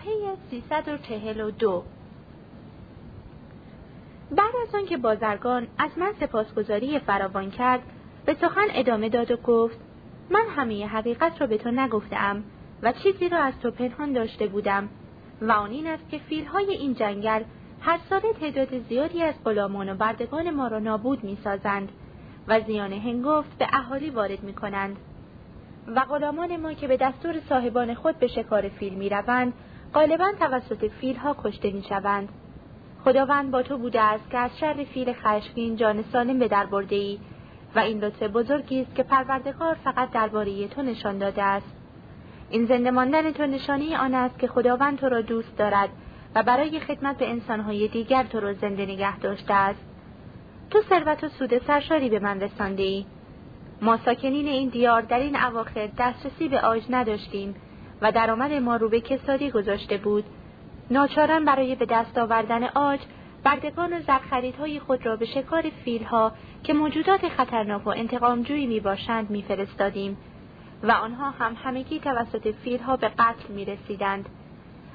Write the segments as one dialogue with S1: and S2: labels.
S1: صفحه 342 بعد از آنکه بازرگان از من سپاسگزاری فراوان کرد به سخن ادامه داد و گفت من همه حقیقت را به تو نگفتم و چیزی را از تو پنهان داشته بودم و آن این است که فیلهای این جنگل هر سال تعداد زیادی از غلامان و بردگان ما را نابود می‌سازند و زیان هنگفت به اهالی وارد می کنند. و غلامان ما که به دستور صاحبان خود به شکار فیل می روند غالبا توسط فیلها کشته می شوند. خداوند با تو بوده است که از شر فیل خشمگین جان سالم به در برده ای و این لطف بزرگی است که پروردگار فقط درباره تو نشان داده است. این زنده ماندن تو نشانی آن است که خداوند تو را دوست دارد و برای خدمت به انسانهای دیگر تو را زنده نگه داشته است. تو ثروت و سود سرشاری به من رسانده ای. ما ساکنین این دیار در این اواخر دسترسی به آج نداشتیم. و درآمد ما رو به کسادی گذاشته بود ناچاران برای به دست آوردن آج بردگان و زرخریدهای خود را به شکار فیلها که موجودات خطرناک و انتقامجویی می باشند می فرستادیم و آنها هم همگی توسط فیلها به قتل می رسیدند.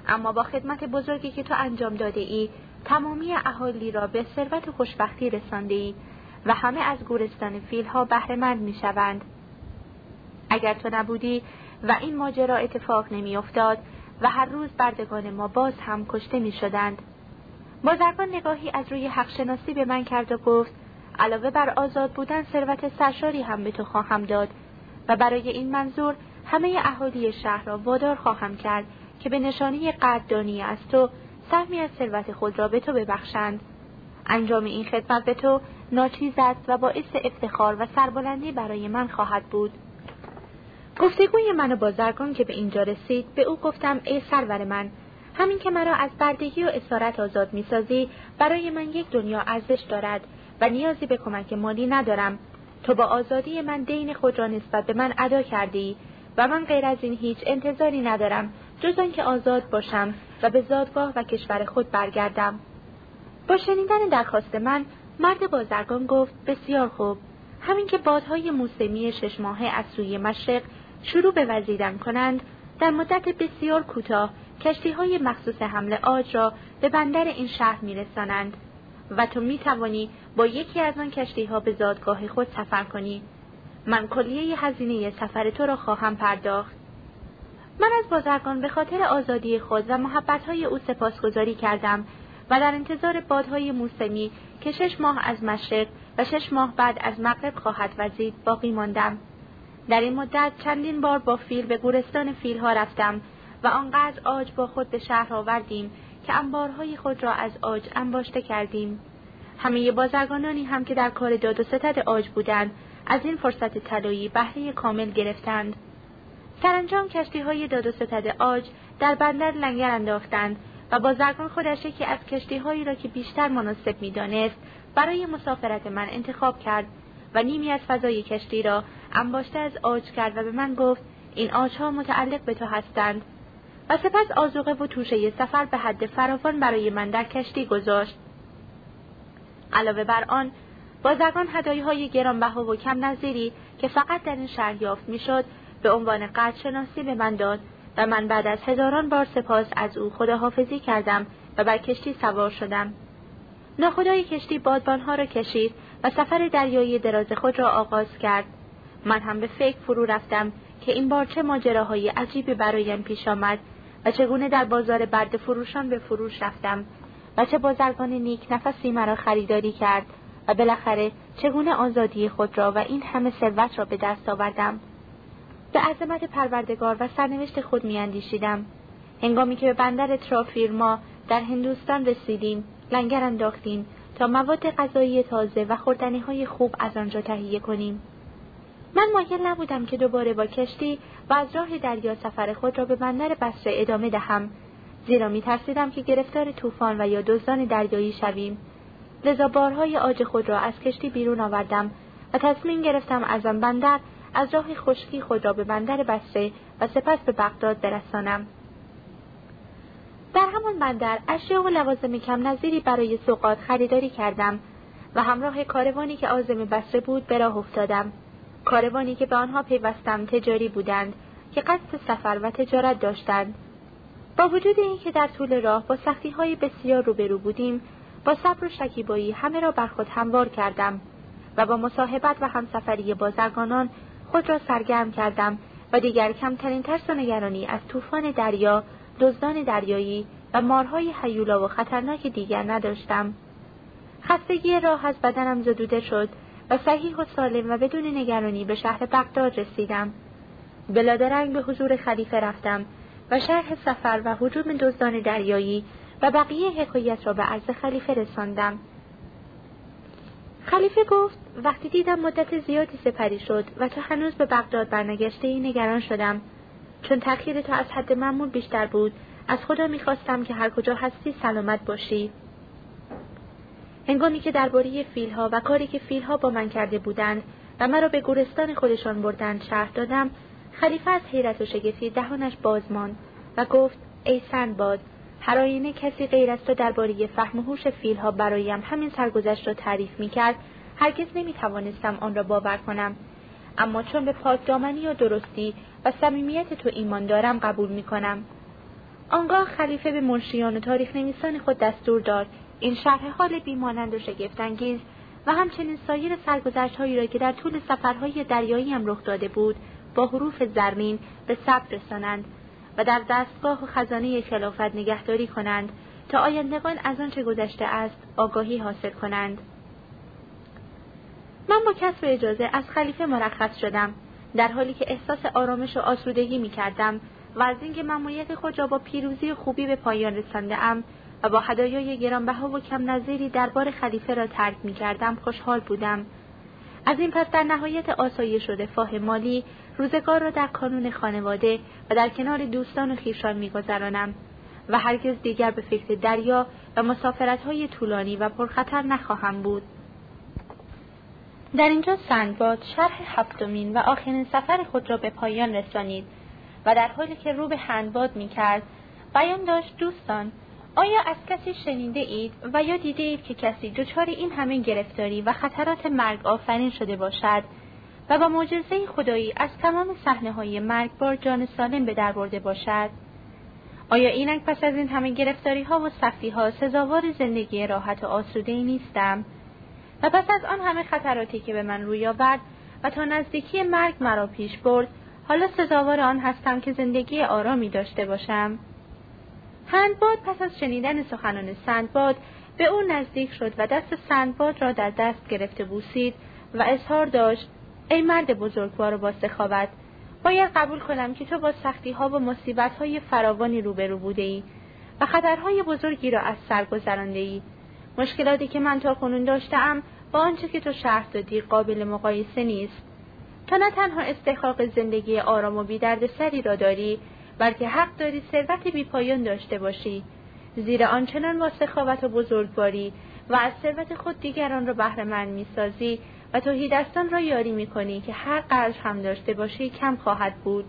S1: اما با خدمت بزرگی که تو انجام داده ای تمامی اهالی را به ثروت و خوشبختی رسانده ای و همه از گورستان فیلها بهرهمند می شوند. اگر تو نبودی و این ماجرا اتفاق نمی افتاد و هر روز بردگان ما باز هم کشته می شدند. بازرگان نگاهی از روی حق شناسی به من کرد و گفت علاوه بر آزاد بودن ثروت سرشاری هم به تو خواهم داد و برای این منظور همه اهالی شهر را وادار خواهم کرد که به نشانی قدردانی از تو سهمی از ثروت خود را به تو ببخشند انجام این خدمت به تو ناچیز است و باعث افتخار و سربلندی برای من خواهد بود گفتگوی من و بازرگان که به اینجا رسید به او گفتم ای سرور من همین که مرا از بردگی و اسارت آزاد می‌سازی برای من یک دنیا ارزش دارد و نیازی به کمک مالی ندارم. تو با آزادی من دین خود را نسبت به من ادا کردی و من غیر از این هیچ انتظاری ندارم جز آنکه آزاد باشم و به زادگاه و کشور خود برگردم. با شنیدن درخواست من مرد بازرگان گفت بسیار خوب. همین که بادهای موسمی شش ماهه از سوی مشرق شروع به وزیدن کنند در مدت بسیار کوتاه کشتی های مخصوص حمل آج را به بندر این شهر میرسانند. و تو می توانی با یکی از آن کشتی ها به زادگاه خود سفر کنی. من کلیه هزینه سفر تو را خواهم پرداخت. من از بازرگان به خاطر آزادی خود و محبتهای او سپاسگزاری کردم و در انتظار بادهای موسمی که شش ماه از مشرق و شش ماه بعد از مغرب خواهد وزید باقی ماندم. در این مدت چندین بار با فیل به گورستان فیلها رفتم و آنقدر آج با خود به شهر آوردیم که انبارهای خود را از آج انباشته کردیم. همه بازرگانانی هم که در کار داد و ستد آج بودند از این فرصت طلایی بهره کامل گرفتند. سرانجام کشتی های داد و ستد آج در بندر لنگر انداختند و بازرگان خودش یکی از کشتی هایی را که بیشتر مناسب می‌دانست برای مسافرت من انتخاب کرد و نیمی از فضای کشتی را انباشته از آج کرد و به من گفت این آجها متعلق به تو هستند. و سپس آزوقه و توشه سفر به حد فراوان برای من در کشتی گذاشت. علاوه بر آن بازرگان های گرانبها و کم نظیری که فقط در این شهر یافت می‌شد به عنوان شناسی به من داد و من بعد از هزاران بار سپاس از او خداحافظی کردم و بر کشتی سوار شدم. ناخدای کشتی بادبانها را کشید و سفر دریایی دراز خود را آغاز کرد. من هم به فکر فرو رفتم که این بار چه ماجراهای عجیبی برایم پیش آمد و چگونه در بازار برد فروشان به فروش رفتم و چه بازرگان نیک نفسی مرا خریداری کرد و بالاخره چگونه آزادی خود را و این همه ثروت را به دست آوردم. به عظمت پروردگار و سرنوشت خود میاندیشیدم. هنگامی که به بندر ترافیرما در هندوستان رسیدیم لنگر انداختیم تا مواد غذایی تازه و خوردنی های خوب از آنجا تهیه کنیم. من مایل نبودم که دوباره با کشتی و از راه دریا سفر خود را به بندر بسره ادامه دهم. زیرا می ترسیدم که گرفتار طوفان و یا دزدان دریایی شویم. لذا بارهای آج خود را از کشتی بیرون آوردم و تصمیم گرفتم از آن بندر از راه خشکی خود را به بندر بسره و سپس به بغداد برسانم. در همان بندر اشیا و لوازم کم نظیری برای سوقات خریداری کردم و همراه کاروانی که آزم بسره بود به راه افتادم. کاروانی که به آنها پیوستم تجاری بودند که قصد سفر و تجارت داشتند. با وجود اینکه در طول راه با سختی های بسیار روبرو بودیم با صبر و شکیبایی همه را بر خود هموار کردم و با مصاحبت و همسفری بازرگانان خود را سرگرم کردم و دیگر کمترین ترس و نگرانی از طوفان دریا دزدان دریایی و مارهای حیولا و خطرناک دیگر نداشتم. خستگی راه از بدنم زدوده شد و صحیح و سالم و بدون نگرانی به شهر بغداد رسیدم. بلادرنگ به حضور خلیفه رفتم و شرح سفر و حجوم دزدان دریایی و بقیه حکایت را به عرض خلیفه رساندم. خلیفه گفت وقتی دیدم مدت زیادی سپری شد و تو هنوز به بغداد برنگشته ای نگران شدم. چون تأخیر تو از حد معمول بیشتر بود از خدا می‌خواستم که هر کجا هستی سلامت باشی. هنگامی که درباره فیلها و کاری که فیلها با من کرده بودند و مرا به گورستان خودشان بردند شهر دادم خلیفه از حیرت و شگفتی دهانش باز ماند و گفت ای سندباد هر آینه کسی غیر از تو درباره فهم و هوش فیلها برایم همین سرگذشت را تعریف می‌کرد هرگز نمی‌توانستم آن را باور کنم. اما چون به پاکدامنی و درستی و صمیمیت تو ایمان دارم قبول می‌کنم. آنگاه خلیفه به منشیان و تاریخ نویسان خود دستور داد این شرح حال بیمانند و شگفتانگیز و همچنین سایر سرگذشتهایی را که در طول سفرهای دریایی هم رخ داده بود با حروف زرین به ثبت رسانند و در دستگاه و خزانه خلافت نگهداری کنند تا آیندگان از آنچه گذشته است آگاهی حاصل کنند. من با کسب اجازه از خلیفه مرخص شدم در حالی که احساس آرامش و آسودگی می کردم و از اینکه ممنوعیت خود را با پیروزی خوبی به پایان رسانده ام و با هدایای گرانبها و کم نظیری دربار خلیفه را ترک می کردم خوشحال بودم. از این پس در نهایت آسایش شده فاه مالی روزگار را در کانون خانواده و در کنار دوستان و خویشان میگذرانم و هرگز دیگر به فکر دریا و مسافرتهای طولانی و پرخطر نخواهم بود. در اینجا سندباد شرح هفتمین و آخرین سفر خود را به پایان رسانید و در حالی که رو به هندباد می کرد بیان داشت دوستان آیا از کسی شنیده اید و یا دیده اید که کسی دچار این همه گرفتاری و خطرات مرگ آفرین شده باشد و با معجزه خدایی از تمام صحنه های مرگبار جان سالم به در برده باشد؟ آیا اینک پس از این همه گرفتاری ها و سختی ها سزاوار زندگی راحت و آسوده ای نیستم؟ و پس از آن همه خطراتی که به من روی آورد و تا نزدیکی مرگ مرا پیش برد حالا سزاوار آن هستم که زندگی آرامی داشته باشم. هندباد پس از شنیدن سخنان سندباد به او نزدیک شد و دست سندباد را در دست گرفته بوسید و اظهار داشت ای مرد بزرگوار و با سخاوت. باید قبول کنم که تو با سختی ها و مصیبت های فراوانی روبرو بوده ای و خطرهای بزرگی را از سر گذرانده ای مشکلاتی که من تا کنون داشتم با آنچه که تو شرح دادی قابل مقایسه نیست. تو نه تنها استحقاق زندگی آرام و سری را داری بلکه حق داری ثروت بیپایان داشته باشی. زیرا آنچنان با سخاوت و بزرگواری و از ثروت خود دیگران را بهره می‌سازی و دستان را یاری می‌کنی که هر قرض هم داشته باشی کم خواهد بود.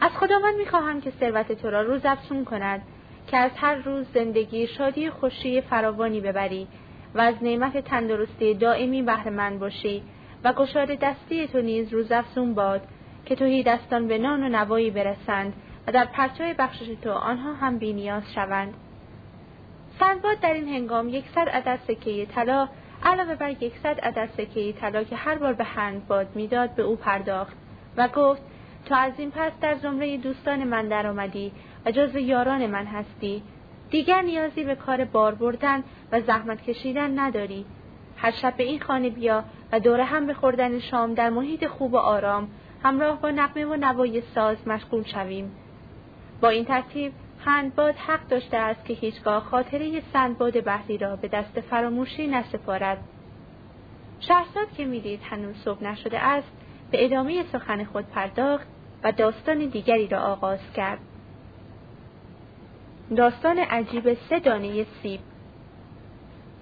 S1: از خداوند می‌خواهم که ثروت تو را روز افزون کند که از هر روز زندگی شادی خوشی فراوانی ببری و از نعمت تندرستی دائمی بهره من باشی و گشاد دستی تو نیز روز افزون باد. که توهی دستان به نان و نوایی برسند و در پرچای بخشش تو آنها هم بینیاز شوند. سندباد در این هنگام یکصد عدد سکه طلا علاوه بر یکصد عدد سکه طلا که هر بار به هندباد می‌داد به او پرداخت و گفت تو از این پس در زمره دوستان من در آمدی و جز یاران من هستی. دیگر نیازی به کار بار بردن و زحمت کشیدن نداری. هر شب به این خانه بیا و دوره هم به خوردن شام در محیط خوب و آرام همراه با نقمه و نوای ساز مشغول شویم. با این ترتیب هندباد حق داشته است که هیچگاه خاطره سندباد بحری را به دست فراموشی نسپارد. شهرزاد که می‌دید هنوز صبح نشده است به ادامه سخن خود پرداخت و داستان دیگری را آغاز کرد. داستان عجیب سه دانه سیب.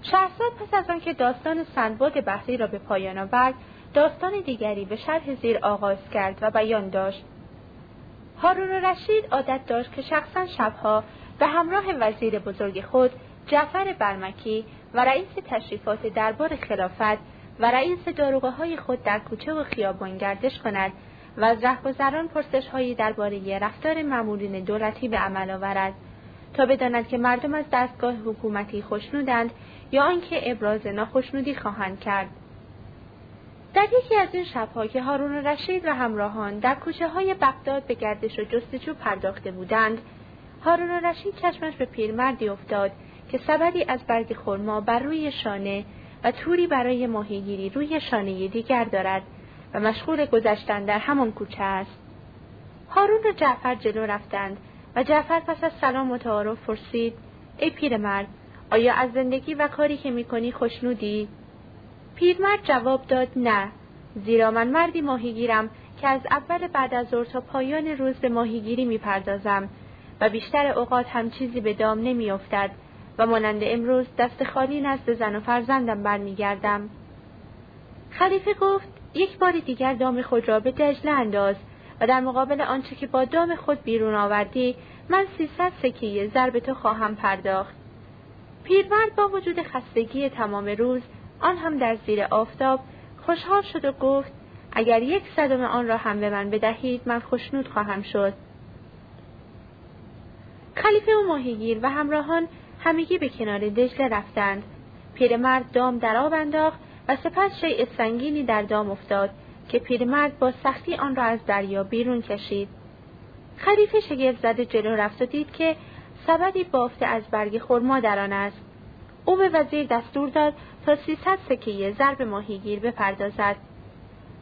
S1: شهرزاد پس از آنکه داستان سندباد بحری را به پایان آورد داستان دیگری به شرح زیر آغاز کرد و بیان داشت. هارون رشید عادت داشت که شخصا شبها به همراه وزیر بزرگ خود جعفر برمکی و رئیس تشریفات دربار خلافت و رئیس داروغه های خود در کوچه و خیابان گردش کند و از رهگذران پرسش هایی درباره رفتار مامورین دولتی به عمل آورد تا بداند که مردم از دستگاه حکومتی خوشنودند یا آنکه ابراز ناخشنودی خواهند کرد. در یکی از این شبها که هارون رشید و همراهان در کوچه های بغداد به گردش و جستجو پرداخته بودند هارون رشید چشمش به پیرمردی افتاد که سبدی از برگ خرما بر روی شانه و توری برای ماهیگیری روی شانه دیگر دارد و مشغول گذشتن در همان کوچه است. هارون و جعفر جلو رفتند و جعفر پس از سلام و تعارف پرسید ای پیرمرد آیا از زندگی و کاری که می‌کنی خوشنودی؟ پیرمرد جواب داد نه. زیرا من مردی ماهیگیرم که از اول بعد از ظهر تا پایان روز به ماهیگیری می‌پردازم و بیشتر اوقات هم چیزی به دام نمیافتد و مانند امروز دست خالی نزد زن و فرزندم برمیگردم. خلیفه گفت یک بار دیگر دام خود را به دجله انداز و در مقابل آنچه که با دام خود بیرون آوردی من سیصد سکیه زر به تو خواهم پرداخت. پیرمرد با وجود خستگی تمام روز آن هم در زیر آفتاب خوشحال شد و گفت اگر یک صدم آن را هم به من بدهید من خوشنود خواهم شد. خلیفه و ماهیگیر و همراهان همگی به کنار دجله رفتند. پیرمرد دام در آب انداخت و سپس شیء سنگینی در دام افتاد که پیرمرد با سختی آن را از دریا بیرون کشید. خلیفه شگفت زده جلو رفت و دید که سبدی بافته از برگ خرما در آن است. او به وزیر دستور داد تا سیصد سکه ضرب ماهیگیر بپردازد.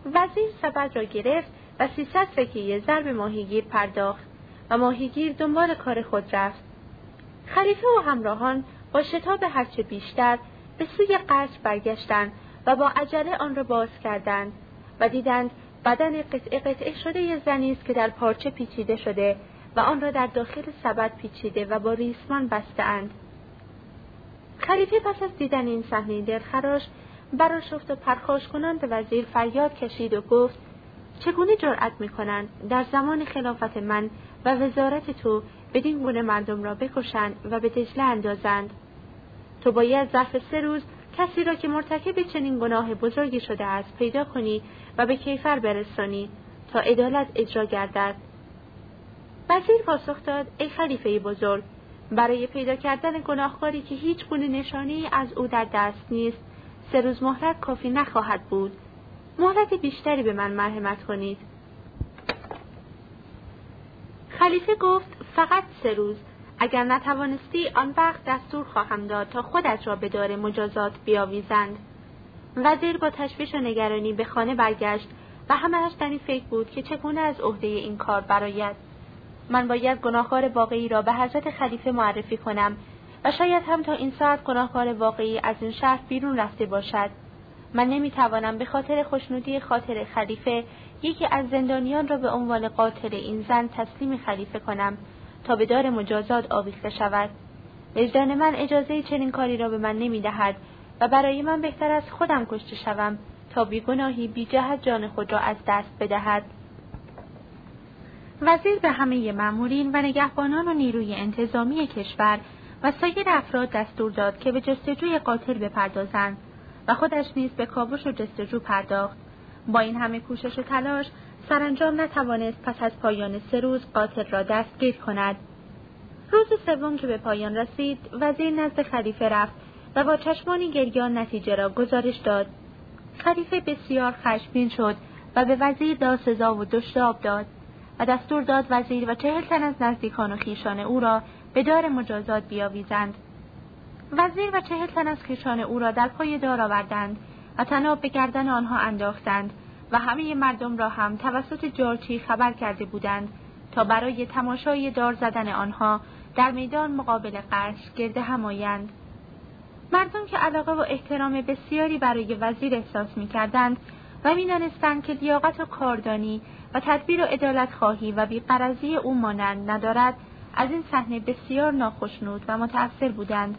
S1: وزیر سبد را گرفت و سیصد سکه ضرب ماهیگیر پرداخت و ماهیگیر دنبال کار خود رفت. خلیفه و همراهان با شتاب هرچه بیشتر به سوی قصر برگشتند و با عجله آن را باز کردند و دیدند بدن قطعه قطعه شده زنی است که در پارچه پیچیده شده و آن را در داخل سبد پیچیده و با ریسمان بستهاند. خلیفه پس از دیدن این صحنه دلخراش براشفت و پرخاش کنان به وزیر فریاد کشید و گفت چگونه جرأت می‌کنند؟ در زمان خلافت من و وزارت تو بدین گونه مردم را بکشند و به دجله اندازند. تو باید ظرف سه روز کسی را که مرتکب چنین گناه بزرگی شده است پیدا کنی و به کیفر برسانی تا عدالت اجرا گردد. وزیر پاسخ داد ای خلیفه بزرگ برای پیدا کردن گناهکاری که هیچ گونه نشانی از او در دست نیست. سه روز مهلت کافی نخواهد بود. مهلت بیشتری به من مرحمت کنید. خلیفه گفت فقط سه روز. اگر نتوانستی آن وقت دستور خواهم داد تا خودت را به دار مجازات بیاویزند. وزیر با تشویش و نگرانی به خانه برگشت و همهاش در این فکر بود که چگونه از عهده این کار براید من باید گناهکار واقعی را به حضرت خلیفه معرفی کنم و شاید هم تا این ساعت گناهکار واقعی از این شهر بیرون رفته باشد. من نمی‌توانم به خاطر خوشنودی خاطر خلیفه یکی از زندانیان را به عنوان قاتل این زن تسلیم خلیفه کنم تا به دار مجازات آویخته شود. وجدان من اجازه چنین کاری را به من نمی‌دهد و برای من بهتر از خودم کشته شوم تا بیگناهی بی جهت جان خود را از دست بدهد. وزیر به همه مامورین و نگهبانان و نیروی انتظامی کشور و سایر افراد دستور داد که به جستجوی قاتل بپردازند و خودش نیز به کاوش و جستجو پرداخت. با این همه کوشش و تلاش سرانجام نتوانست پس از پایان سه روز قاتل را دستگیر کند. روز سوم که به پایان رسید وزیر نزد خلیفه رفت و با چشمانی گریان نتیجه را گزارش داد. خلیفه بسیار خشمگین شد و به وزیر داسزا و دشتاب داد. دستور داد وزیر و چهل تن از نزدیکان و خیشان او را به دار مجازات بیاویزند. وزیر و چهل تن از خیشان او را در پای دار آوردند و تناب به گردن آنها انداختند و همه مردم را هم توسط جارچی خبر کرده بودند تا برای تماشای دار زدن آنها در میدان مقابل قرش گرد همایند مردم که علاقه و احترام بسیاری برای وزیر احساس می کردند و می که لیاقت و کاردانی و تدبیر و عدالت خواهی و بیقرزی او مانند ندارد از این صحنه بسیار ناخشنود و متأثر بودند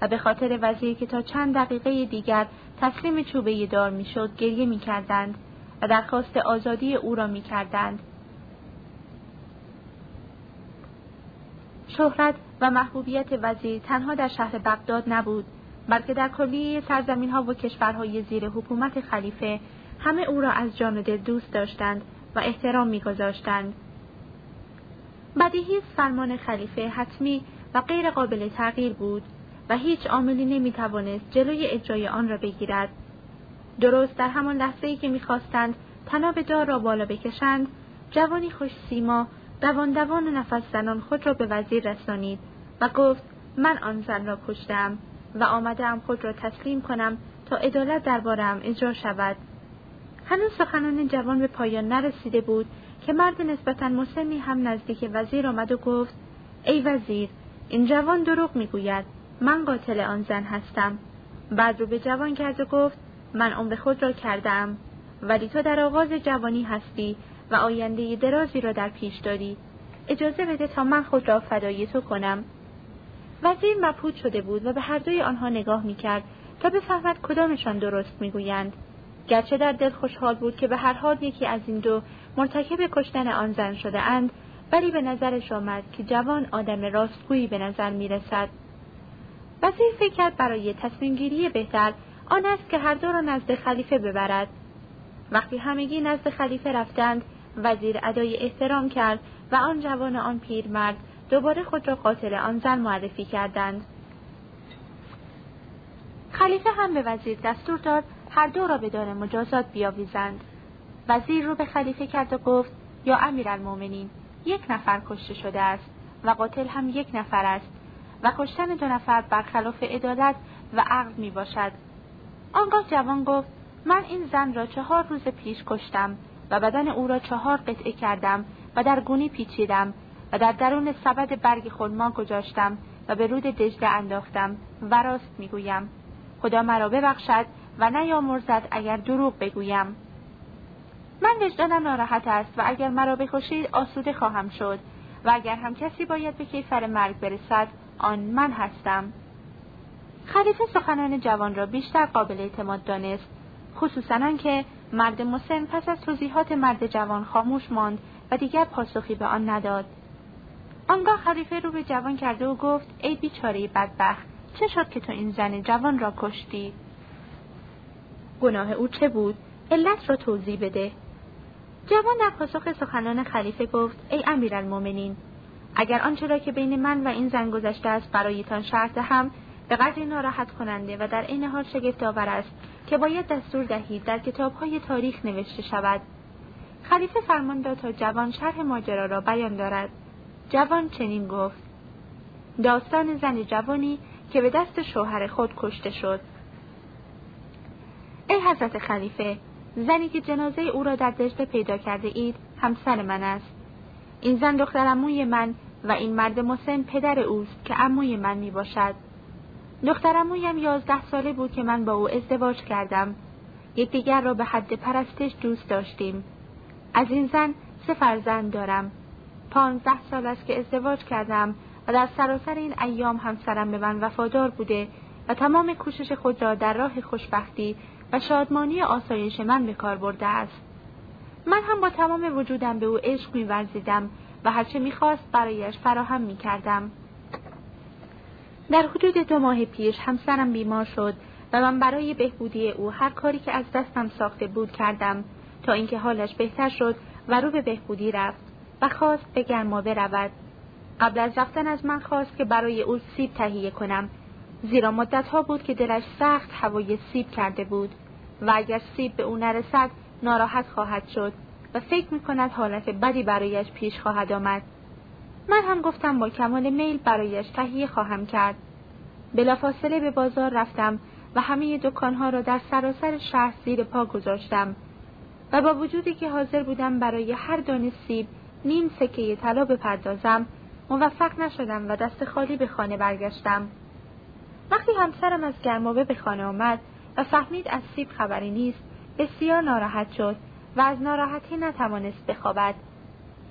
S1: و به خاطر وزیر که تا چند دقیقه دیگر تسلیم چوبه دار می‌شد گریه می‌کردند و درخواست آزادی او را می‌کردند. شهرت و محبوبیت وزیر تنها در شهر بغداد نبود بلکه در کلیه سرزمین ها و کشورهای زیر حکومت خلیفه همه او را از جان دل دوست داشتند. و احترام میگذاشتند. بدیهی فرمان خلیفه حتمی و غیر قابل تغییر بود و هیچ عاملی نمی‌توانست جلوی اجرای آن را بگیرد. درست در همان لحظه ای که می‌خواستند تناب دار را بالا بکشند جوانی خوش سیما دوان دوان و نفس زنان خود را به وزیر رسانید و گفت من آن زن را کشتم و آمدم خود را تسلیم کنم تا عدالت دربارم اجرا شود. هنوز سخنان جوان به پایان نرسیده بود که مرد نسبتا مسنی هم نزدیک وزیر آمد و گفت ای وزیر این جوان دروغ می‌گوید. من قاتل آن زن هستم. بعد رو به جوان کرد و گفت من عمر خود را کردم ولی تو در آغاز جوانی هستی و آینده درازی را در پیش داری. اجازه بده تا من خود را فدای تو کنم. وزیر مبهوت شده بود و به هر دوی آنها نگاه می‌کرد تا بفهمد کدامشان درست می‌گویند. گرچه در دل خوشحال بود که به هر حال یکی از این دو مرتکب کشتن آن زن شده اند ولی به نظرش آمد که جوان آدم راستگویی به نظر می رسد. وزیر فکر کرد برای تصمیم گیری بهتر آن است که هر دو را نزد خلیفه ببرد. وقتی همگی نزد خلیفه رفتند وزیر ادای احترام کرد و آن جوان و آن پیرمرد دوباره خود را قاتل آن زن معرفی کردند. خلیفه هم به وزیر دستور داد هر دو را به دار مجازات بیاویزند. وزیر رو به خلیفه کرد و گفت یا امیرالمؤمنین یک نفر کشته شده است و قاتل هم یک نفر است و کشتن دو نفر برخلاف عدالت و عقل می باشد. آنگاه جوان گفت من این زن را چهار روز پیش کشتم و بدن او را چهار قطعه کردم و در گونی پیچیدم و در درون سبد برگ خلما گذاشتم و به رود دجله انداختم و راست می‌گویم خدا مرا ببخشد و نیامرزد اگر دروغ بگویم. من وجدانم ناراحت است و اگر مرا بکشید آسوده خواهم شد و اگر هم کسی باید به کیفر مرگ برسد آن من هستم. خلیفه سخنان جوان را بیشتر قابل اعتماد دانست خصوصا که مرد مسن پس از توضیحات مرد جوان خاموش ماند و دیگر پاسخی به آن نداد. آنگاه خلیفه رو به جوان کرده و گفت ای بیچاره بدبخت چه شد که تو این زن جوان را کشتی؟ گناه او چه بود؟ علت را توضیح بده. جوان در پاسخ سخنان خلیفه گفت ای امیرالمؤمنین اگر آنچه را که بین من و این زن گذشته است برایتان شرط هم به قدری ناراحت کننده و در این حال شگفت آور است که باید دستور دهید در کتابهای تاریخ نوشته شود. خلیفه فرمان داد تا جوان شرح ماجرا را بیان دارد. جوان چنین گفت داستان زن جوانی که به دست شوهر خود کشته شد. ای حضرت خلیفه زنی که جنازه او را در دجله پیدا کرده اید همسر من است. این زن دختر اموی من و این مرد مسن پدر اوست که اموی من می باشد. دختر امویم یازده ساله بود که من با او ازدواج کردم. یکدیگر را به حد پرستش دوست داشتیم. از این زن سه فرزند دارم. پانزده سال است که ازدواج کردم و در سراسر این ایام همسرم به من وفادار بوده و تمام کوشش خود را در راه خوشبختی و شادمانی آسایش من به کار برده است. من هم با تمام وجودم به او عشق میورزیدم و هرچه می‌خواست برایش فراهم می‌کردم. در حدود دو ماه پیش همسرم بیمار شد و من برای بهبودی او هر کاری که از دستم ساخته بود کردم تا اینکه حالش بهتر شد و رو به بهبودی رفت و خواست به گرما برود. قبل از رفتن از من خواست که برای او سیب تهیه کنم زیرا مدتها بود که دلش سخت هوای سیب کرده بود و اگر سیب به او نرسد ناراحت خواهد شد و فکر می کند حالت بدی برایش پیش خواهد آمد. من هم گفتم با کمال میل برایش تهیه خواهم کرد. بلافاصله به بازار رفتم و همه دکانها را در سراسر شهر زیر پا گذاشتم و با وجودی که حاضر بودم برای هر دانه سیب نیم سکه طلا بپردازم موفق نشدم و دست خالی به خانه برگشتم. وقتی همسرم از گرمابه به خانه آمد و فهمید از سیب خبری نیست بسیار ناراحت شد و از ناراحتی نتوانست بخوابد.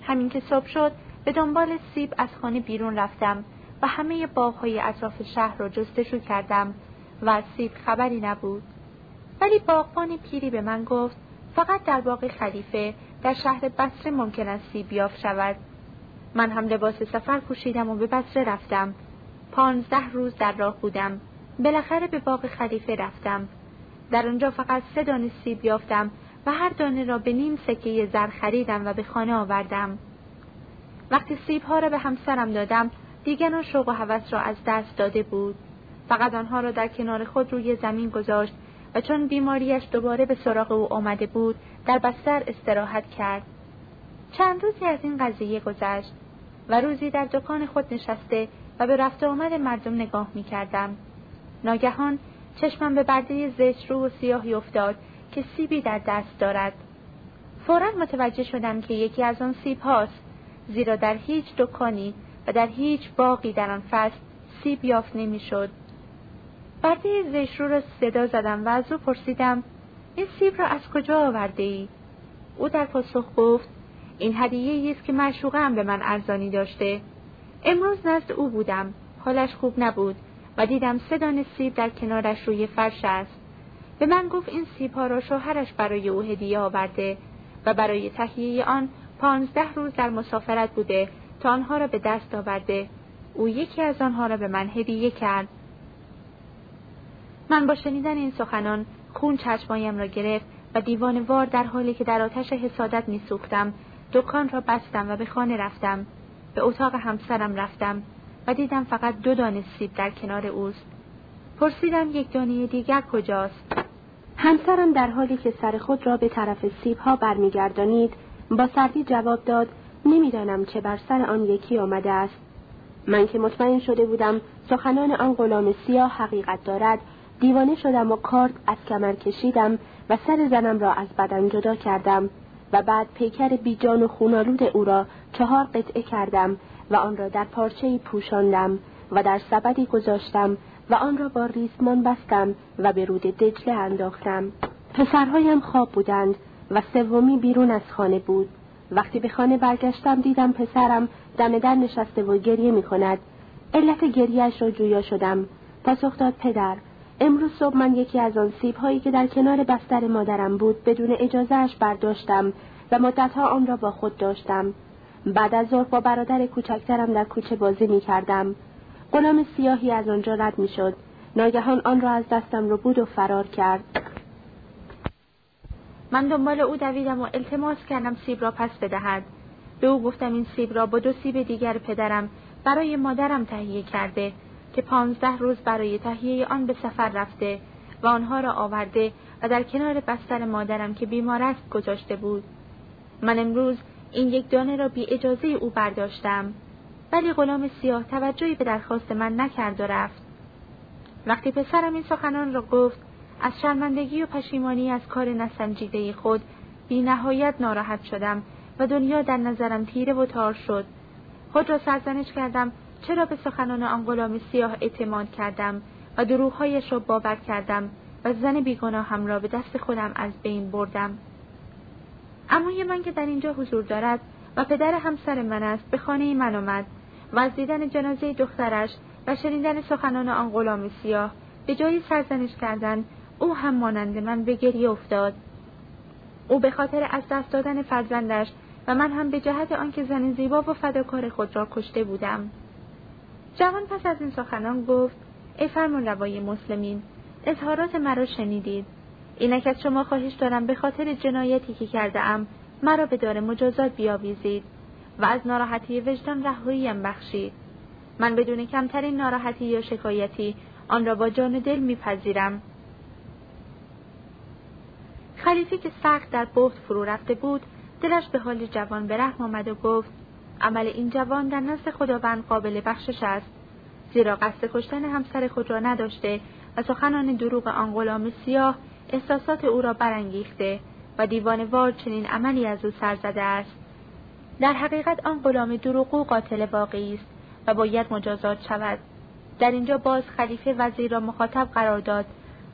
S1: همین که صبح شد به دنبال سیب از خانه بیرون رفتم و همه باغهای اطراف شهر را جستجو کردم و از سیب خبری نبود. ولی باغبان پیری به من گفت فقط در باغ خلیفه در شهر بصره ممکن است سیب یافت شود. من هم لباس سفر پوشیدم و به بصره رفتم. پانزده روز در راه بودم. بالاخره به باغ خلیفه رفتم. در آنجا فقط سه دانه سیب یافتم و هر دانه را به نیم سکه زر خریدم و به خانه آوردم. وقتی سیبها را به همسرم دادم دیگر آن شوق و هوس را از دست داده بود. فقط آنها را در کنار خود روی زمین گذاشت و چون بیماریش دوباره به سراغ او آمده بود در بستر استراحت کرد. چند روزی از این قضیه گذشت و روزی در دکان خود نشسته و به رفت آمد مردم نگاه می کردم. ناگهان چشمم به برده زشت رو و سیاهی افتاد که سیبی در دست دارد. فورا متوجه شدم که یکی از آن سیب هاست زیرا در هیچ دکانی و در هیچ باقی در آن فصل سیب یافت نمی‌شد. برده زشت رو را صدا زدم و از او پرسیدم این سیب را از کجا آورده ای؟ او در پاسخ گفت این هدیه است که معشوقه به من ارزانی داشته امروز نزد او بودم. حالش خوب نبود و دیدم سه دانه سیب در کنارش روی فرش است. به من گفت این سیب ها را شوهرش برای او هدیه آورده و برای تهیه آن پانزده روز در مسافرت بوده تا آنها را به دست آورده. او یکی از آنها را به من هدیه کرد. من با شنیدن این سخنان خون چشمایم را گرفت و دیوان وار در حالی که در آتش حسادت میسوختم دکان را بستم و به خانه رفتم. به اتاق همسرم رفتم و دیدم فقط دو دانه سیب در کنار اوست. پرسیدم یک دانه دیگر کجاست؟
S2: همسرم در حالی که سر خود را به طرف سیب ها برمیگردانید با سردی جواب داد نمی‌دانم که بر سر آن یکی آمده است. من که مطمئن شده بودم سخنان آن غلام سیاه حقیقت دارد دیوانه شدم و کارد از کمر کشیدم و سر زنم را از بدن جدا کردم. و بعد پیکر بیجان و خونالود او را چهار قطعه کردم و آن را در پارچه پوشاندم و در سبدی گذاشتم و آن را با ریسمان بستم و به رود دجله انداختم. پسرهایم خواب بودند و سومی بیرون از خانه بود. وقتی به خانه برگشتم دیدم پسرم دم در نشسته و گریه می کند علت گریهش را جویا شدم. پاسخ داد پدر. امروز صبح من یکی از آن سیب هایی که در کنار بستر مادرم بود بدون اجازهش برداشتم و مدتها آن را با خود داشتم. بعد از ظهر با برادر کوچکترم در کوچه بازی می کردم غلام سیاهی از آنجا رد می شد ناگهان آن را از دستم رو بود و فرار کرد.
S1: من دنبال او دویدم و التماس کردم سیب را پس بدهد. به او گفتم این سیب را با دو سیب دیگر پدرم برای مادرم تهیه کرده. که پانزده روز برای تهیه آن به سفر رفته و آنها را آورده و در کنار بستر مادرم که بیمار است گذاشته بود. من امروز این یک دانه را بی اجازه او برداشتم ولی غلام سیاه توجهی به درخواست من نکرد و رفت. وقتی پسرم این سخنان را گفت از شرمندگی و پشیمانی از کار نسنجیده خود بی نهایت ناراحت شدم و دنیا در نظرم تیره و تار شد. خود را سرزنش کردم چرا به سخنان آن غلام سیاه اعتماد کردم و دروغهایش را باور کردم و زن بیگناهم را به دست خودم از بین بردم؟ اما من که در اینجا حضور دارد و پدر همسر من است به خانه من آمد و از دیدن جنازه دخترش و شنیدن سخنان آن غلام سیاه به جای سرزنش کردن او هم مانند من به گریه افتاد. او به خاطر از دست دادن فرزندش و من هم به جهت آنکه زن زیبا و فداکار خود را کشته بودم. جوان پس از این سخنان گفت ای فرمان روای مسلمین اظهارات مرا شنیدید. اینک از شما خواهش دارم به خاطر جنایتی که کرده ام مرا به دار مجازات بیاویزید و از ناراحتی وجدان رهاییم بخشید. من بدون کمترین ناراحتی یا شکایتی آن را با جان و دل میپذیرم. خلیفه که سخت در بخت فرو رفته بود دلش به حال جوان به رحم آمد و گفت عمل این جوان در نزد خداوند قابل بخشش است. زیرا قصد کشتن همسر خود را نداشته و سخنان دروغ آن غلام سیاه احساسات او را برانگیخته و دیوان وار چنین عملی از او سر زده است. در حقیقت آن غلام دروغو قاتل واقعی است و باید مجازات شود. در اینجا باز خلیفه وزیر را مخاطب قرار داد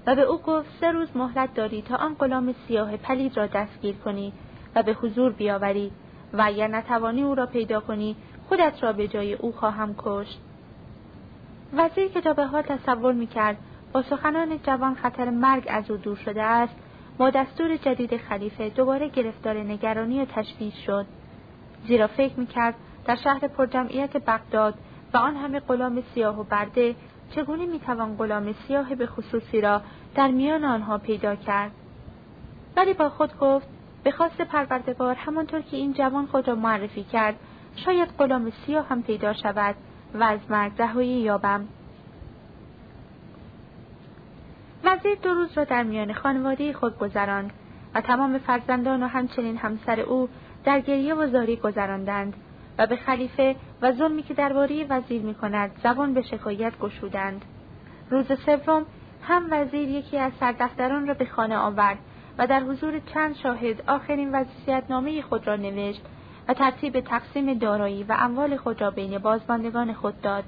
S1: و به او گفت سه روز مهلت داری تا آن غلام سیاه پلید را دستگیر کنی و به حضور بیاوری. و اگر نتوانی او را پیدا کنی خودت را به جای او خواهم کشت. وزیر که تا به حال تصور می‌کرد با سخنان جوان خطر مرگ از او دور شده است با دستور جدید خلیفه دوباره گرفتار نگرانی و تشویش شد. زیرا فکر می‌کرد در شهر پرجمعیت بغداد و آن همه غلام سیاه و برده چگونه می‌توان غلام سیاه به خصوصی را در میان آنها پیدا کرد؟ ولی با خود گفت به خواست پروردگار همانطور که این جوان خود را معرفی کرد شاید غلام سیاه هم پیدا شود و از مرگ رهایی یابم وزیر دو روز را در میان خانواده خود گذراند و تمام فرزندان و همچنین همسر او در گریه و زاری گذراندند و به خلیفه و ظلمی که درباره وزیر می کند زبان به شکایت گشودند. روز سوم هم وزیر یکی از سردفتران را به خانه آورد و در حضور چند شاهد آخرین نامه خود را نوشت و ترتیب تقسیم دارایی و اموال خود را بین بازماندگان خود داد.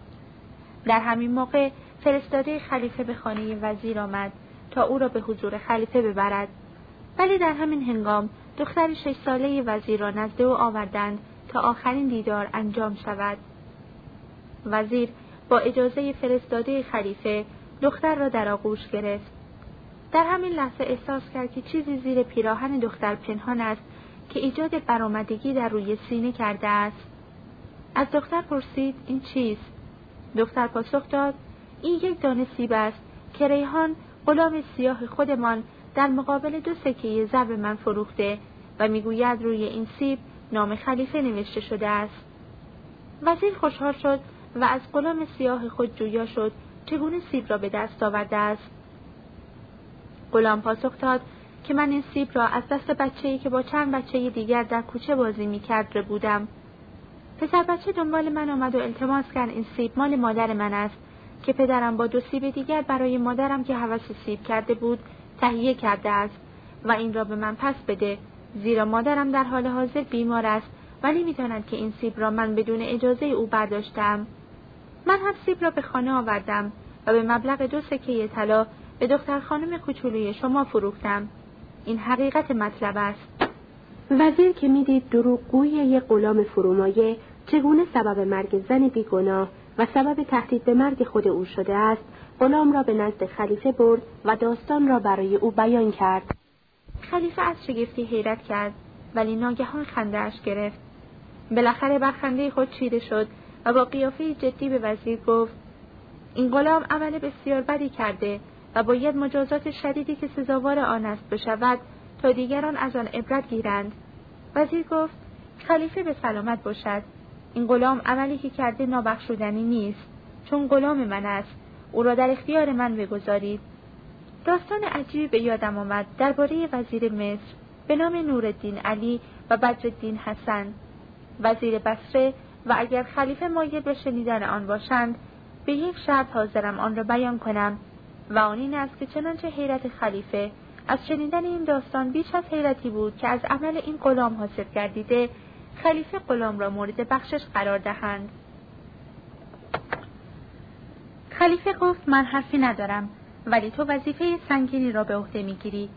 S1: در همین موقع فرستاده خلیفه به خانه وزیر آمد تا او را به حضور خلیفه ببرد. ولی در همین هنگام دختر شش ساله وزیر را نزد او آوردند تا آخرین دیدار انجام شود. وزیر با اجازه فرستاده خلیفه دختر را در آغوش گرفت. در همین لحظه احساس کرد که چیزی زیر پیراهن دختر پنهان است که ایجاد برآمدگی در روی سینه کرده است. از دختر پرسید این چیست؟ دختر پاسخ داد این یک دانه سیب است که ریحان غلام سیاه خودمان در مقابل دو سکه زب من فروخته و می‌گوید روی این سیب نام خلیفه نوشته شده است. وزیر خوشحال شد و از غلام سیاه خود جویا شد چگونه سیب را به دست آورده است. غلام پاسخ داد که من این سیب را از دست بچه‌ای که با چند بچه دیگر در کوچه بازی می‌کرد بودم. پسر بچه دنبال من آمد و التماس کرد این سیب مال مادر من است که پدرم با دو سیب دیگر برای مادرم که حوث سیب کرده بود تهیه کرده است و این را به من پس بده زیرا مادرم در حال حاضر بیمار است و نمی‌داند که این سیب را من بدون اجازه او برداشتم من هم سیب را به خانه آوردم و به مبلغ دو سکه طلا به دختر خانم کوچولوی شما فروختم. این حقیقت مطلب است.
S2: وزیر که می‌دید دروغگوی یک غلام فرومایه چگونه سبب مرگ زن بیگناه و سبب تهدید به مرگ خود او شده است غلام را به نزد خلیفه برد و داستان را برای او بیان کرد.
S1: خلیفه از شگفتی حیرت کرد ولی ناگهان خندهاش گرفت. بالاخره بر خنده خود چیره شد و با قیافه جدی به وزیر گفت این غلام عمل بسیار بدی کرده و باید مجازات شدیدی که سزاوار آن است بشود تا دیگران از آن عبرت گیرند. وزیر گفت خلیفه به سلامت باشد. این غلام عملی که کرده نابخشودنی نیست چون غلام من است. او را در اختیار من بگذارید. داستان عجیبی به یادم آمد درباره وزیر مصر به نام نورالدین علی و بدرالدین حسن. وزیر بصره و اگر خلیفه مایل به شنیدن آن باشند به یک شرط حاضرم آن را بیان کنم. و آن این است که چنانچه حیرت خلیفه از شنیدن این داستان بیش از حیرتی بود که از عمل این غلام حاصل گردیده خلیفه غلام را مورد بخشش قرار دهند. خلیفه گفت من حرفی ندارم ولی تو وظیفه سنگینی را به عهده می‌گیری.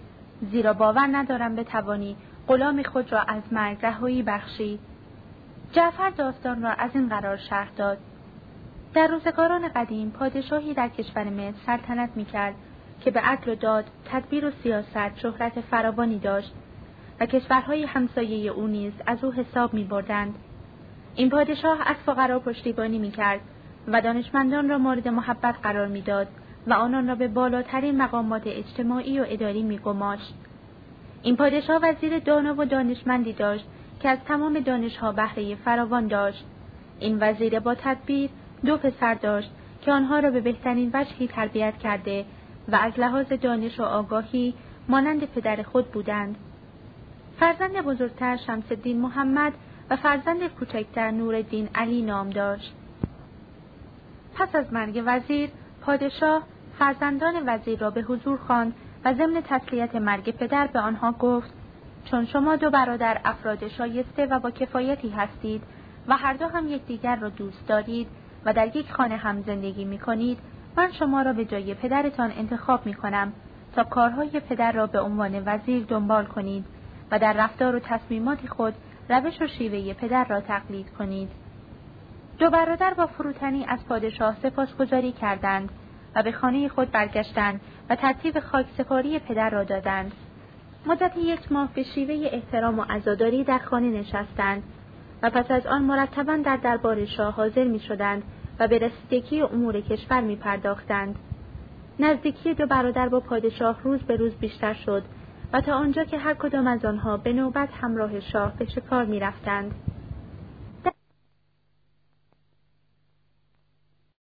S1: زیرا باور ندارم به توانی غلام خود را از مرگ رهایی بخشی. جعفر داستان را از این قرار شرح داد. در روزگاران قدیم پادشاهی در کشور مصر سلطنت می‌کرد که به عدل و داد تدبیر و سیاست شهرت فراوانی داشت و کشورهای همسایه او نیز از او حساب می بردند. این پادشاه از فقرا پشتیبانی می کرد و دانشمندان را مورد محبت قرار می‌داد و آنان را به بالاترین مقامات اجتماعی و اداری می گماشت. این پادشاه وزیر دانا و دانشمندی داشت که از تمام دانشها بهره فراوان داشت. این وزیر با تدبیر دو پسر داشت که آنها را به بهترین وجهی تربیت کرده و از لحاظ دانش و آگاهی مانند پدر خود بودند. فرزند بزرگتر شمس الدین محمد و فرزند کوچکتر نورالدین علی نام داشت. پس از مرگ وزیر، پادشاه فرزندان وزیر را به حضور خواند و ضمن تسلیت مرگ پدر به آنها گفت چون شما دو برادر افراد شایسته و با کفایتی هستید و هر دو هم یکدیگر را دوست دارید و در یک خانه هم زندگی می کنید من شما را به جای پدرتان انتخاب می کنم تا کارهای پدر را به عنوان وزیر دنبال کنید و در رفتار و تصمیمات خود روش و شیوه پدر را تقلید کنید. دو برادر با فروتنی از پادشاه سپاسگزاری کردند و به خانه خود برگشتند و ترتیب خاک سپاری پدر را دادند. مدت یک ماه به شیوه احترام و عزاداری در خانه نشستند و پس از آن مرتبا در دربار شاه حاضر می شدند و به رسیدگی امور کشور می پرداختند. نزدیکی دو برادر با پادشاه روز به روز بیشتر شد و تا آنجا که هر کدام از آنها به نوبت همراه شاه به شکار می رفتند.